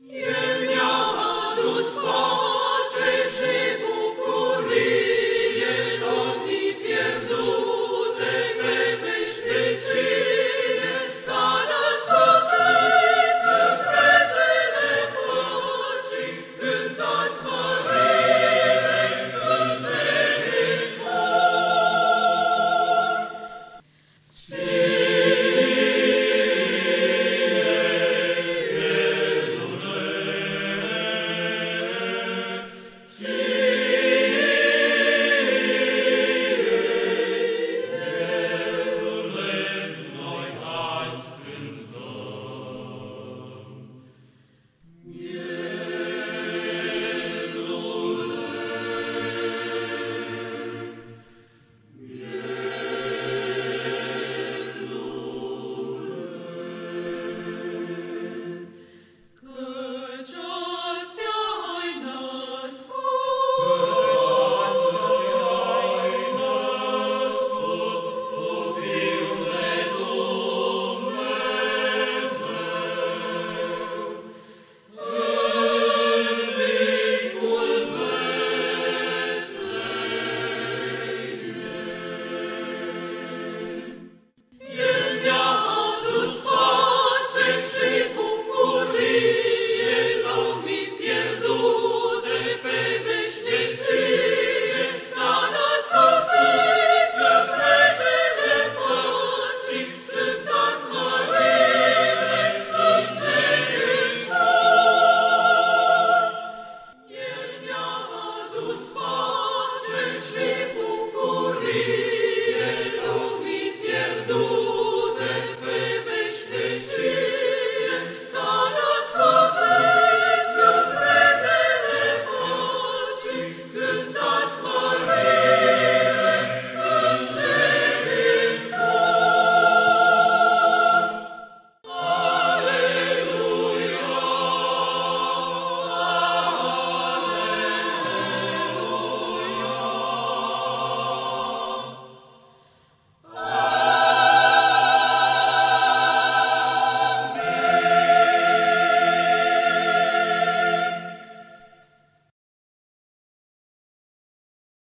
miał Anus